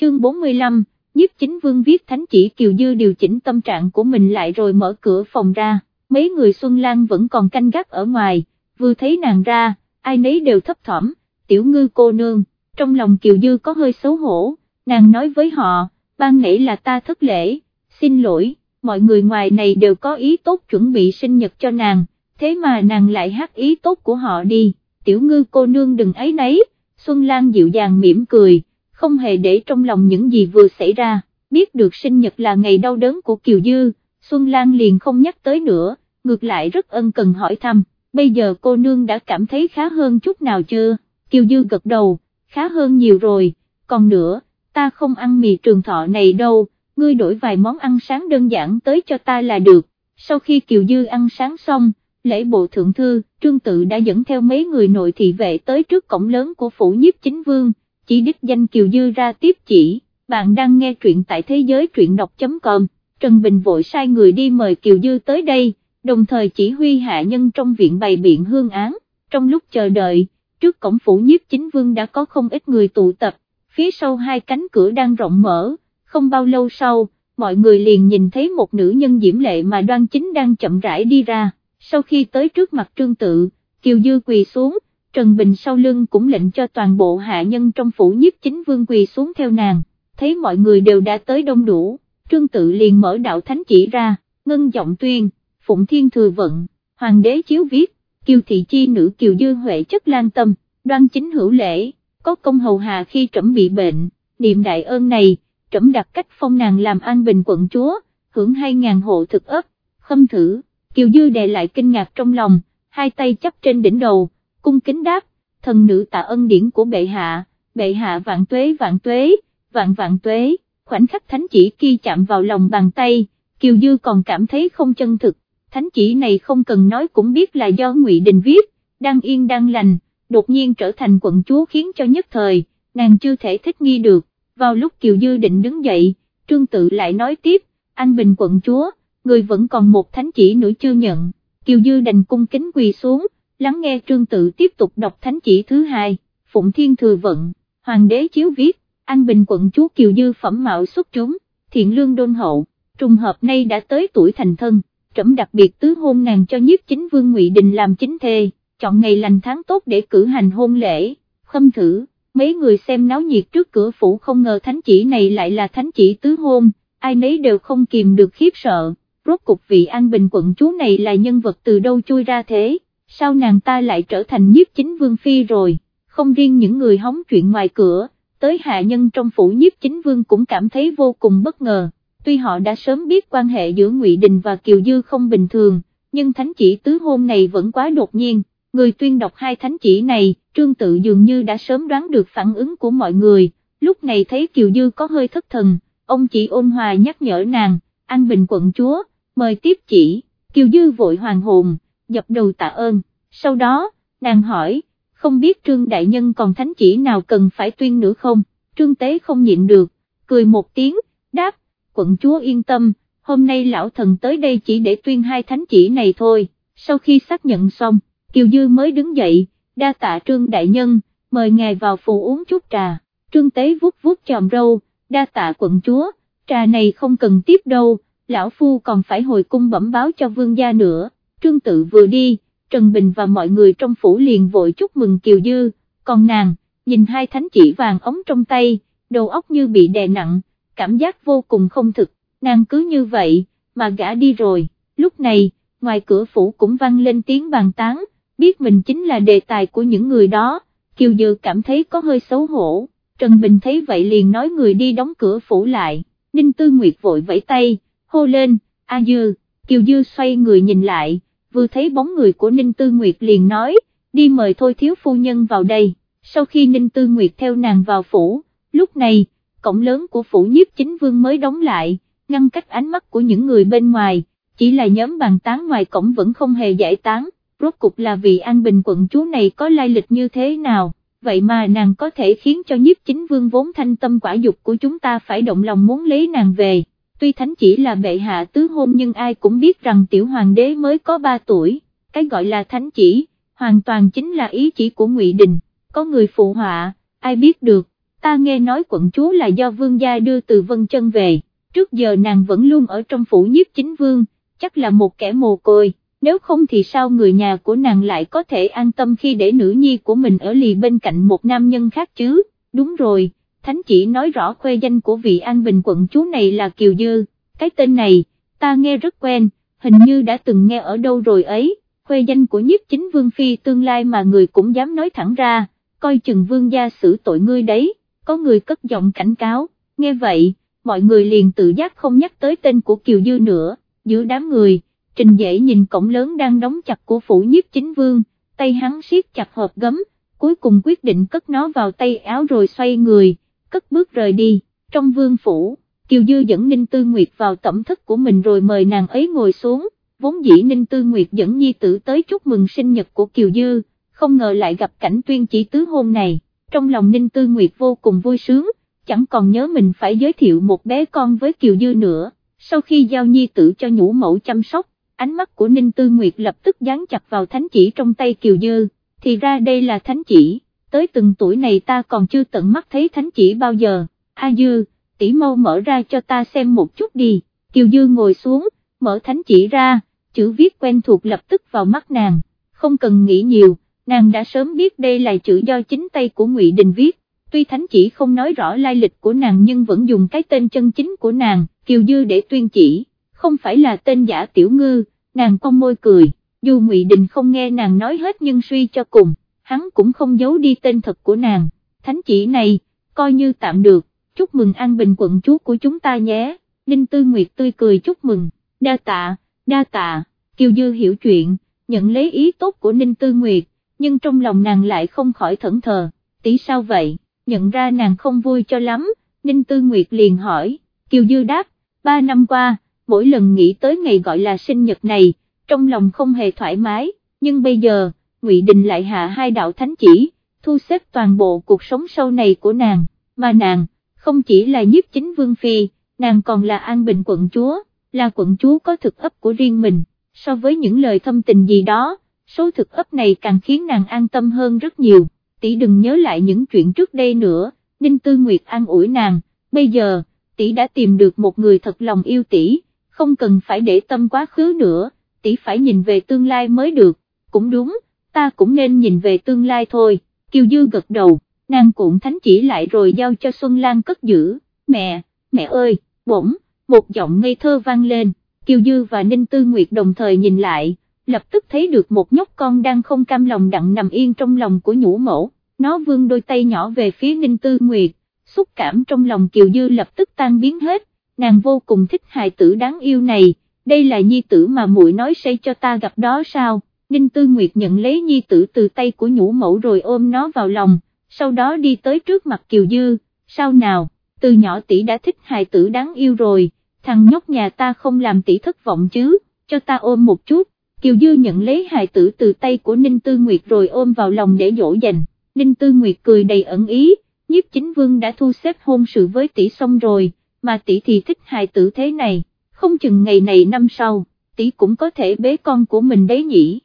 chương 45, nhiếp chính vương viết thánh chỉ Kiều Dư điều chỉnh tâm trạng của mình lại rồi mở cửa phòng ra, mấy người Xuân Lan vẫn còn canh gác ở ngoài, vừa thấy nàng ra, ai nấy đều thấp thỏm, tiểu ngư cô nương, trong lòng Kiều Dư có hơi xấu hổ, nàng nói với họ, ban nãy là ta thất lễ, xin lỗi, mọi người ngoài này đều có ý tốt chuẩn bị sinh nhật cho nàng, thế mà nàng lại hát ý tốt của họ đi, tiểu ngư cô nương đừng ấy nấy, Xuân Lan dịu dàng mỉm cười, không hề để trong lòng những gì vừa xảy ra, biết được sinh nhật là ngày đau đớn của Kiều Dư, Xuân Lan liền không nhắc tới nữa, ngược lại rất ân cần hỏi thăm, bây giờ cô nương đã cảm thấy khá hơn chút nào chưa, Kiều Dư gật đầu, khá hơn nhiều rồi, còn nữa, ta không ăn mì trường thọ này đâu, ngươi đổi vài món ăn sáng đơn giản tới cho ta là được, sau khi Kiều Dư ăn sáng xong, lễ bộ thượng thư, trương tự đã dẫn theo mấy người nội thị vệ tới trước cổng lớn của phủ nhiếp chính vương, chỉ đích danh Kiều Dư ra tiếp chỉ, bạn đang nghe truyện tại thế giới truyện đọc.com, Trần Bình vội sai người đi mời Kiều Dư tới đây, đồng thời chỉ huy hạ nhân trong viện bày biện hương án, trong lúc chờ đợi, trước cổng phủ nhiếp chính vương đã có không ít người tụ tập, phía sau hai cánh cửa đang rộng mở, không bao lâu sau, mọi người liền nhìn thấy một nữ nhân diễm lệ mà đoan chính đang chậm rãi đi ra, sau khi tới trước mặt trương tự, Kiều Dư quỳ xuống, Trần Bình sau lưng cũng lệnh cho toàn bộ hạ nhân trong phủ nhiếp chính vương quỳ xuống theo nàng, thấy mọi người đều đã tới đông đủ, trương tự liền mở đạo thánh chỉ ra, ngân giọng tuyên, phụng thiên thừa vận, hoàng đế chiếu viết, kiều thị chi nữ kiều dư huệ chất lan tâm, đoan chính hữu lễ, có công hầu hà khi trẫm bị bệnh, niệm đại ơn này, trẫm đặt cách phong nàng làm an bình quận chúa, hưởng hai ngàn hộ thực ấp, khâm thử, kiều dư đè lại kinh ngạc trong lòng, hai tay chấp trên đỉnh đầu, cung kính đáp, thần nữ tạ ân điển của bệ hạ, bệ hạ vạn tuế vạn tuế, vạn vạn tuế, khoảnh khắc thánh chỉ kia chạm vào lòng bàn tay, Kiều Dư còn cảm thấy không chân thực, thánh chỉ này không cần nói cũng biết là do Ngụy Đình viết, đang yên đang lành, đột nhiên trở thành quận chúa khiến cho nhất thời, nàng chưa thể thích nghi được, vào lúc Kiều Dư định đứng dậy, Trương Tự lại nói tiếp, anh Bình quận chúa, người vẫn còn một thánh chỉ nữa chưa nhận, Kiều Dư đành cung kính quỳ xuống, lắng nghe Trương Tự tiếp tục đọc thánh chỉ thứ hai, Phụng Thiên Thừa Vận, Hoàng đế chiếu viết, An Bình quận chúa Kiều Dư phẩm mạo xuất chúng, thiện lương đôn hậu, trùng hợp nay đã tới tuổi thành thân, trẫm đặc biệt tứ hôn nàng cho nhiếp chính vương Ngụy Đình làm chính thê, chọn ngày lành tháng tốt để cử hành hôn lễ, khâm thử, mấy người xem náo nhiệt trước cửa phủ không ngờ thánh chỉ này lại là thánh chỉ tứ hôn, ai nấy đều không kìm được khiếp sợ, rốt cục vị An Bình quận chúa này là nhân vật từ đâu chui ra thế, sao nàng ta lại trở thành nhiếp chính vương phi rồi, không riêng những người hóng chuyện ngoài cửa tới hạ nhân trong phủ nhiếp chính vương cũng cảm thấy vô cùng bất ngờ, tuy họ đã sớm biết quan hệ giữa Ngụy Đình và Kiều Dư không bình thường, nhưng thánh chỉ tứ hôn này vẫn quá đột nhiên, người tuyên đọc hai thánh chỉ này, trương tự dường như đã sớm đoán được phản ứng của mọi người, lúc này thấy Kiều Dư có hơi thất thần, ông chỉ ôn hòa nhắc nhở nàng, An Bình quận chúa, mời tiếp chỉ, Kiều Dư vội hoàng hồn, dập đầu tạ ơn, sau đó, nàng hỏi, không biết trương đại nhân còn thánh chỉ nào cần phải tuyên nữa không, trương tế không nhịn được, cười một tiếng, đáp, quận chúa yên tâm, hôm nay lão thần tới đây chỉ để tuyên hai thánh chỉ này thôi, sau khi xác nhận xong, Kiều Dư mới đứng dậy, đa tạ trương đại nhân, mời ngài vào phủ uống chút trà, trương tế vuốt vuốt chòm râu, đa tạ quận chúa, trà này không cần tiếp đâu, lão phu còn phải hồi cung bẩm báo cho vương gia nữa, trương tự vừa đi, Trần Bình và mọi người trong phủ liền vội chúc mừng Kiều Dư, còn nàng, nhìn hai thánh chỉ vàng ống trong tay, đầu óc như bị đè nặng, cảm giác vô cùng không thực, nàng cứ như vậy, mà gã đi rồi, lúc này, ngoài cửa phủ cũng vang lên tiếng bàn tán, biết mình chính là đề tài của những người đó, Kiều Dư cảm thấy có hơi xấu hổ, Trần Bình thấy vậy liền nói người đi đóng cửa phủ lại, Ninh Tư Nguyệt vội vẫy tay, hô lên, A Dư, Kiều Dư xoay người nhìn lại, vừa thấy bóng người của Ninh Tư Nguyệt liền nói, đi mời thôi thiếu phu nhân vào đây, sau khi Ninh Tư Nguyệt theo nàng vào phủ, lúc này, cổng lớn của phủ nhiếp chính vương mới đóng lại, ngăn cách ánh mắt của những người bên ngoài, chỉ là nhóm bàn tán ngoài cổng vẫn không hề giải tán, rốt cục là vì An Bình quận chúa này có lai lịch như thế nào, vậy mà nàng có thể khiến cho nhiếp chính vương vốn thanh tâm quả dục của chúng ta phải động lòng muốn lấy nàng về tuy thánh chỉ là bệ hạ tứ hôn nhưng ai cũng biết rằng tiểu hoàng đế mới có 3 tuổi, cái gọi là thánh chỉ, hoàn toàn chính là ý chỉ của Ngụy Đình, có người phụ họa, ai biết được, ta nghe nói quận chúa là do vương gia đưa từ Vân Chân về, trước giờ nàng vẫn luôn ở trong phủ nhiếp chính vương, chắc là một kẻ mồ côi, nếu không thì sao người nhà của nàng lại có thể an tâm khi để nữ nhi của mình ở lì bên cạnh một nam nhân khác chứ, đúng rồi, thánh chỉ nói rõ khuê danh của vị an bình quận chúa này là Kiều Dư, cái tên này, ta nghe rất quen, hình như đã từng nghe ở đâu rồi ấy, khuê danh của nhiếp chính vương phi tương lai mà người cũng dám nói thẳng ra, coi chừng vương gia xử tội ngươi đấy, có người cất giọng cảnh cáo, nghe vậy, mọi người liền tự giác không nhắc tới tên của Kiều Dư nữa, giữa đám người, trình dễ nhìn cổng lớn đang đóng chặt của phủ nhiếp chính vương, tay hắn siết chặt hộp gấm, cuối cùng quyết định cất nó vào tay áo rồi xoay người, cất bước rời đi, trong vương phủ. Kiều Dư dẫn Ninh Tư Nguyệt vào tẩm thất của mình rồi mời nàng ấy ngồi xuống, vốn dĩ Ninh Tư Nguyệt dẫn Nhi tử tới chúc mừng sinh nhật của Kiều Dư, không ngờ lại gặp cảnh tuyên chỉ tứ hôn này, trong lòng Ninh Tư Nguyệt vô cùng vui sướng, chẳng còn nhớ mình phải giới thiệu một bé con với Kiều Dư nữa, sau khi giao Nhi tử cho nhũ mẫu chăm sóc, ánh mắt của Ninh Tư Nguyệt lập tức dán chặt vào thánh chỉ trong tay Kiều Dư, thì ra đây là thánh chỉ, tới từng tuổi này ta còn chưa tận mắt thấy thánh chỉ bao giờ, A Dư, tỷ mau mở ra cho ta xem một chút đi, Kiều Dư ngồi xuống, mở thánh chỉ ra, chữ viết quen thuộc lập tức vào mắt nàng, không cần nghĩ nhiều, nàng đã sớm biết đây là chữ do chính tay của Ngụy Đình viết, tuy thánh chỉ không nói rõ lai lịch của nàng nhưng vẫn dùng cái tên chân chính của nàng, Kiều Dư để tuyên chỉ, không phải là tên giả tiểu ngư, nàng cong môi cười, dù Ngụy Đình không nghe nàng nói hết nhưng suy cho cùng, hắn cũng không giấu đi tên thật của nàng, thánh chỉ này, coi như tạm được chúc mừng an bình quận chúa của chúng ta nhé, Ninh Tư Nguyệt tươi cười chúc mừng, đa tạ, đa tạ, Kiều Dư hiểu chuyện, nhận lấy ý tốt của Ninh Tư Nguyệt, nhưng trong lòng nàng lại không khỏi thẫn thờ, tí sao vậy, nhận ra nàng không vui cho lắm, Ninh Tư Nguyệt liền hỏi, Kiều Dư đáp, ba năm qua, mỗi lần nghĩ tới ngày gọi là sinh nhật này, trong lòng không hề thoải mái, nhưng bây giờ, Ngụy Đình lại hạ hai đạo thánh chỉ, thu xếp toàn bộ cuộc sống sau này của nàng, mà nàng, không chỉ là nhiếp chính vương phi, nàng còn là an bình quận chúa, là quận chúa có thực ấp của riêng mình, so với những lời thâm tình gì đó, số thực ấp này càng khiến nàng an tâm hơn rất nhiều, tỷ đừng nhớ lại những chuyện trước đây nữa, Ninh Tư Nguyệt an ủi nàng, bây giờ, tỷ đã tìm được một người thật lòng yêu tỷ, không cần phải để tâm quá khứ nữa, tỷ phải nhìn về tương lai mới được, cũng đúng, ta cũng nên nhìn về tương lai thôi, Kiều Dư gật đầu nàng cuộn thánh chỉ lại rồi giao cho Xuân Lan cất giữ, mẹ, mẹ ơi, bỗng, một giọng ngây thơ vang lên, Kiều Dư và Ninh Tư Nguyệt đồng thời nhìn lại, lập tức thấy được một nhóc con đang không cam lòng đặng nằm yên trong lòng của nhũ mẫu, nó vươn đôi tay nhỏ về phía Ninh Tư Nguyệt, xúc cảm trong lòng Kiều Dư lập tức tan biến hết, nàng vô cùng thích hài tử đáng yêu này, đây là nhi tử mà muội nói sẽ cho ta gặp đó sao, Ninh Tư Nguyệt nhận lấy nhi tử từ tay của nhũ mẫu rồi ôm nó vào lòng, sau đó đi tới trước mặt Kiều Dư, sao nào, từ nhỏ tỷ đã thích hài tử đáng yêu rồi, thằng nhóc nhà ta không làm tỷ thất vọng chứ, cho ta ôm một chút, Kiều Dư nhận lấy hài tử từ tay của Ninh Tư Nguyệt rồi ôm vào lòng để dỗ dành, Ninh Tư Nguyệt cười đầy ẩn ý, nhiếp chính vương đã thu xếp hôn sự với tỷ xong rồi, mà tỷ thì thích hài tử thế này, không chừng ngày này năm sau, tỷ cũng có thể bế con của mình đấy nhỉ.